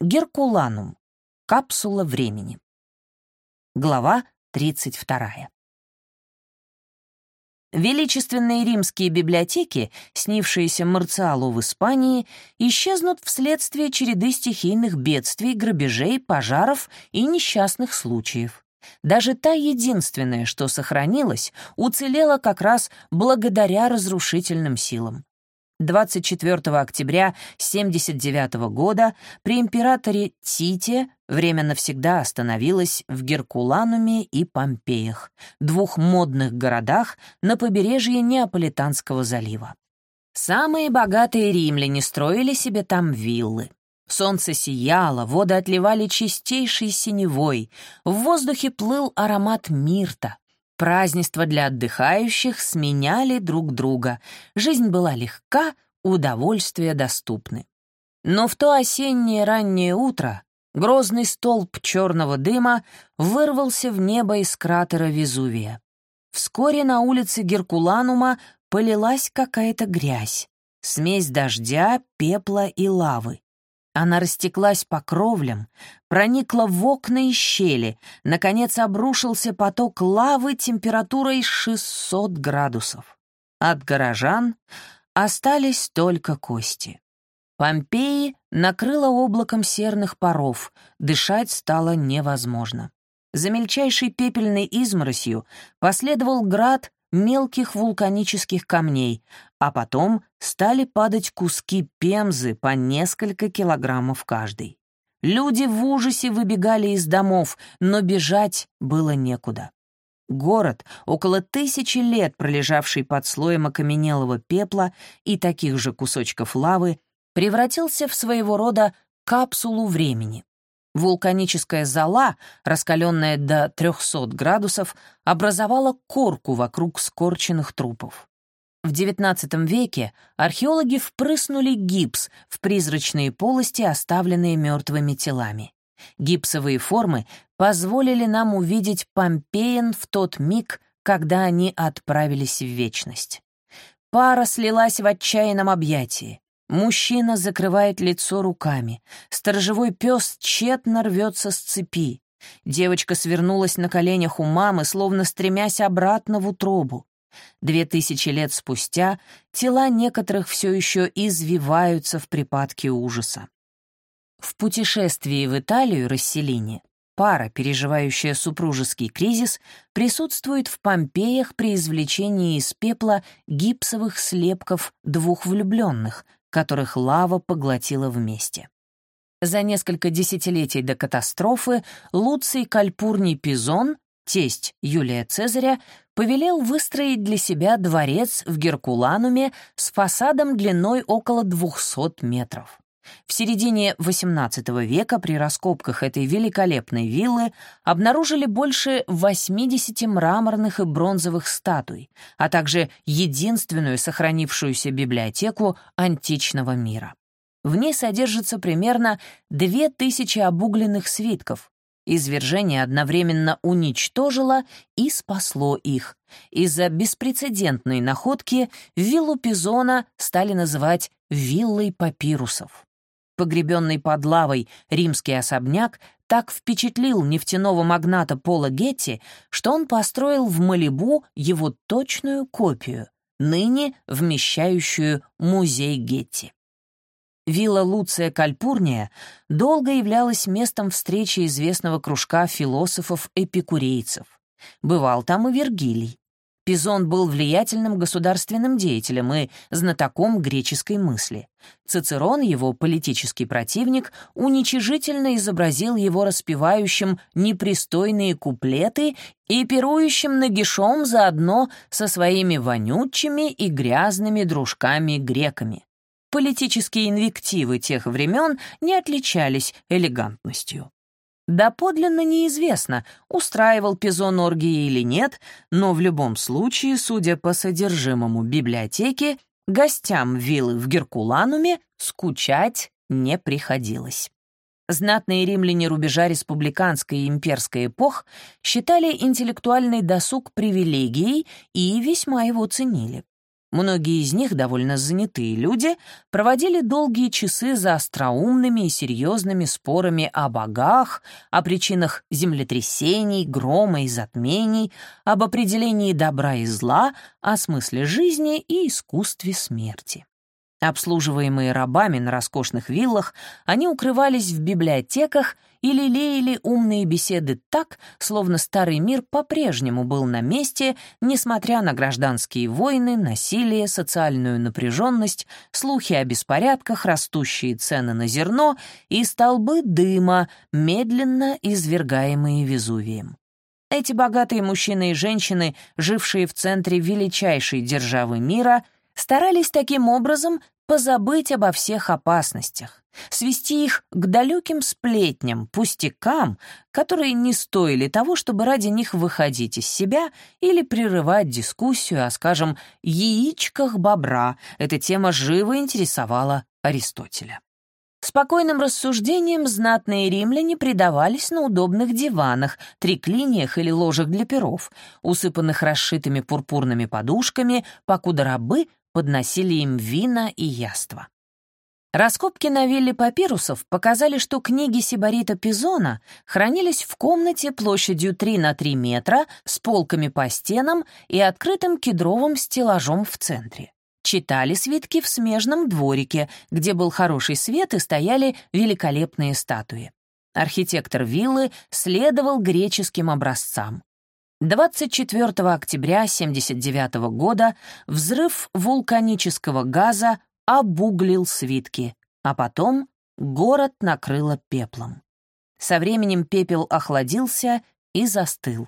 Геркуланум. Капсула времени. Глава 32. Величественные римские библиотеки, снившиеся Марциалу в Испании, исчезнут вследствие череды стихийных бедствий, грабежей, пожаров и несчастных случаев. Даже та единственная, что сохранилась, уцелела как раз благодаря разрушительным силам. 24 октября 79 года при императоре Тите время навсегда остановилось в Геркулануме и Помпеях, двух модных городах на побережье Неаполитанского залива. Самые богатые римляне строили себе там виллы. Солнце сияло, воды отливали чистейшей синевой, в воздухе плыл аромат мирта, Празднества для отдыхающих сменяли друг друга. Жизнь была легка, удовольствия доступны. Но в то осеннее раннее утро грозный столб черного дыма вырвался в небо из кратера Везувия. Вскоре на улице Геркуланума полилась какая-то грязь, смесь дождя, пепла и лавы. Она растеклась по кровлям, проникла в окна и щели, наконец обрушился поток лавы температурой 600 градусов. От горожан остались только кости. Помпеи накрыло облаком серных паров, дышать стало невозможно. За мельчайшей пепельной изморосью последовал град мелких вулканических камней, а потом стали падать куски пемзы по несколько килограммов каждый. Люди в ужасе выбегали из домов, но бежать было некуда. Город, около тысячи лет пролежавший под слоем окаменелого пепла и таких же кусочков лавы, превратился в своего рода капсулу времени. Вулканическая зола, раскаленная до 300 градусов, образовала корку вокруг скорченных трупов. В XIX веке археологи впрыснули гипс в призрачные полости, оставленные мертвыми телами. Гипсовые формы позволили нам увидеть Помпеен в тот миг, когда они отправились в вечность. Пара слилась в отчаянном объятии. Мужчина закрывает лицо руками. Сторожевой пес тщетно рвется с цепи. Девочка свернулась на коленях у мамы, словно стремясь обратно в утробу. Две тысячи лет спустя тела некоторых все еще извиваются в припадке ужаса. В путешествии в Италию расселение пара, переживающая супружеский кризис, присутствует в Помпеях при извлечении из пепла гипсовых слепков двух влюбленных, которых лава поглотила вместе. За несколько десятилетий до катастрофы Луций Кальпурний Пизон, тесть Юлия Цезаря, повелел выстроить для себя дворец в Геркулануме с фасадом длиной около 200 метров. В середине XVIII века при раскопках этой великолепной виллы обнаружили больше 80 мраморных и бронзовых статуй, а также единственную сохранившуюся библиотеку античного мира. В ней содержится примерно 2000 обугленных свитков. Извержение одновременно уничтожило и спасло их. Из-за беспрецедентной находки виллу Пизона стали называть «виллой папирусов». Погребенный под лавой римский особняк так впечатлил нефтяного магната Пола Гетти, что он построил в Малибу его точную копию, ныне вмещающую музей Гетти. Вилла Луция Кальпурния долго являлась местом встречи известного кружка философов-эпикурейцев. Бывал там и Вергилий. Пизон был влиятельным государственным деятелем и знатоком греческой мысли. Цицерон, его политический противник, уничижительно изобразил его распевающим непристойные куплеты и пирующим нагишом заодно со своими вонючими и грязными дружками-греками. Политические инвективы тех времен не отличались элегантностью. Доподлинно неизвестно, устраивал Пизон оргии или нет, но в любом случае, судя по содержимому библиотеки, гостям виллы в Геркулануме скучать не приходилось. Знатные римляне рубежа республиканской и имперской эпох считали интеллектуальный досуг привилегией и весьма его ценили. Многие из них, довольно занятые люди, проводили долгие часы за остроумными и серьезными спорами о богах, о причинах землетрясений, грома и затмений, об определении добра и зла, о смысле жизни и искусстве смерти. Обслуживаемые рабами на роскошных виллах, они укрывались в библиотеках и лелеяли умные беседы так, словно старый мир по-прежнему был на месте, несмотря на гражданские войны, насилие, социальную напряженность, слухи о беспорядках, растущие цены на зерно и столбы дыма, медленно извергаемые Везувием. Эти богатые мужчины и женщины, жившие в центре величайшей державы мира — старались таким образом позабыть обо всех опасностях, свести их к далеким сплетням, пустякам, которые не стоили того, чтобы ради них выходить из себя или прерывать дискуссию о, скажем, яичках бобра. Эта тема живо интересовала Аристотеля. Спокойным рассуждением знатные римляне предавались на удобных диванах, триклиниях или ложах для перов, усыпанных расшитыми пурпурными подушками, покуда рабы подносили им вина и яства. Раскопки на вилле папирусов показали, что книги Сибарита Пизона хранились в комнате площадью 3 на 3 метра с полками по стенам и открытым кедровым стеллажом в центре. Читали свитки в смежном дворике, где был хороший свет и стояли великолепные статуи. Архитектор виллы следовал греческим образцам. 24 октября 1979 года взрыв вулканического газа обуглил свитки, а потом город накрыло пеплом. Со временем пепел охладился и застыл.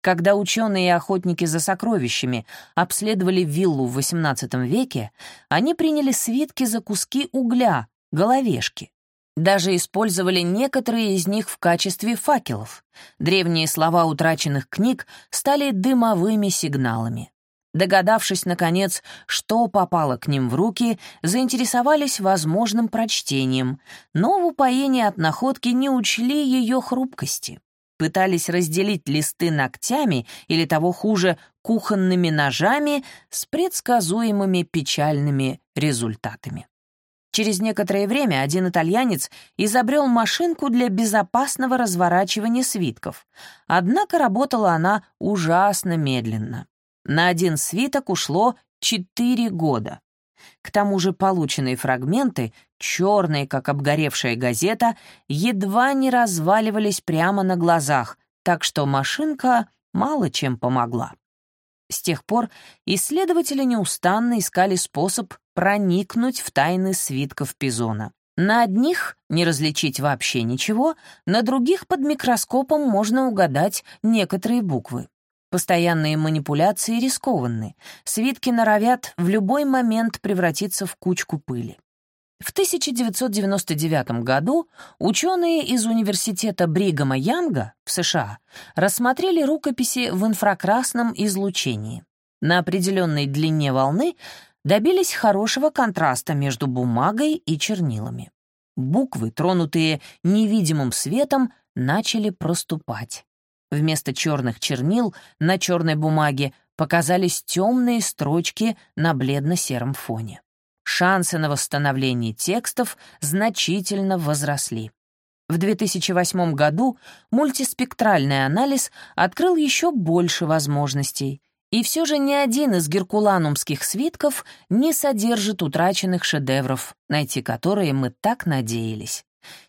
Когда ученые и охотники за сокровищами обследовали виллу в XVIII веке, они приняли свитки за куски угля, головешки. Даже использовали некоторые из них в качестве факелов. Древние слова утраченных книг стали дымовыми сигналами. Догадавшись, наконец, что попало к ним в руки, заинтересовались возможным прочтением, но в упоении от находки не учли ее хрупкости. Пытались разделить листы ногтями или, того хуже, кухонными ножами с предсказуемыми печальными результатами. Через некоторое время один итальянец изобрел машинку для безопасного разворачивания свитков, однако работала она ужасно медленно. На один свиток ушло четыре года. К тому же полученные фрагменты, черные, как обгоревшая газета, едва не разваливались прямо на глазах, так что машинка мало чем помогла. С тех пор исследователи неустанно искали способ проникнуть в тайны свитков Пизона. На одних не различить вообще ничего, на других под микроскопом можно угадать некоторые буквы. Постоянные манипуляции рискованны. Свитки норовят в любой момент превратиться в кучку пыли. В 1999 году ученые из Университета Бригама Янга в США рассмотрели рукописи в инфракрасном излучении. На определенной длине волны добились хорошего контраста между бумагой и чернилами. Буквы, тронутые невидимым светом, начали проступать. Вместо черных чернил на черной бумаге показались темные строчки на бледно-сером фоне. Шансы на восстановление текстов значительно возросли. В 2008 году мультиспектральный анализ открыл еще больше возможностей — и все же ни один из геркуланумских свитков не содержит утраченных шедевров, найти которые мы так надеялись.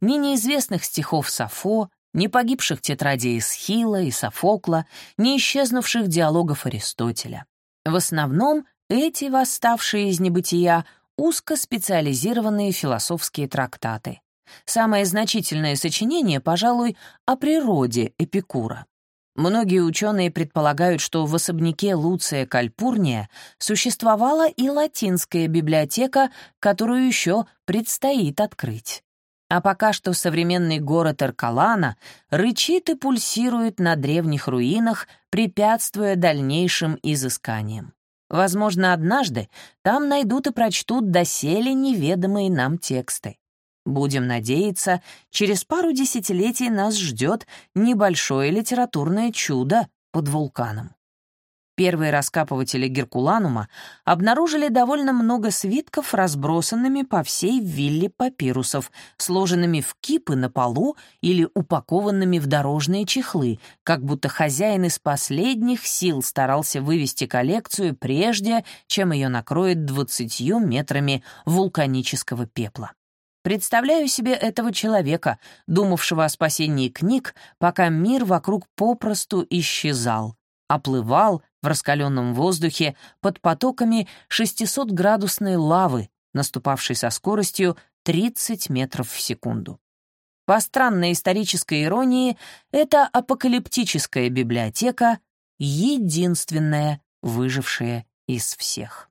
Ни неизвестных стихов Сафо, ни погибших тетрадей Схила и Софокла, ни исчезнувших диалогов Аристотеля. В основном эти восставшие из небытия узкоспециализированные философские трактаты. Самое значительное сочинение, пожалуй, о природе Эпикура. Многие ученые предполагают, что в особняке Луция Кальпурния существовала и латинская библиотека, которую еще предстоит открыть. А пока что современный город Эркалана рычит и пульсирует на древних руинах, препятствуя дальнейшим изысканиям. Возможно, однажды там найдут и прочтут доселе неведомые нам тексты. Будем надеяться, через пару десятилетий нас ждет небольшое литературное чудо под вулканом. Первые раскапыватели Геркуланума обнаружили довольно много свитков, разбросанными по всей вилле папирусов, сложенными в кипы на полу или упакованными в дорожные чехлы, как будто хозяин из последних сил старался вывести коллекцию прежде, чем ее накроет двадцатью метрами вулканического пепла. Представляю себе этого человека, думавшего о спасении книг, пока мир вокруг попросту исчезал, оплывал в раскаленном воздухе под потоками 600-градусной лавы, наступавшей со скоростью 30 метров в секунду. По странной исторической иронии, эта апокалиптическая библиотека — единственная выжившая из всех.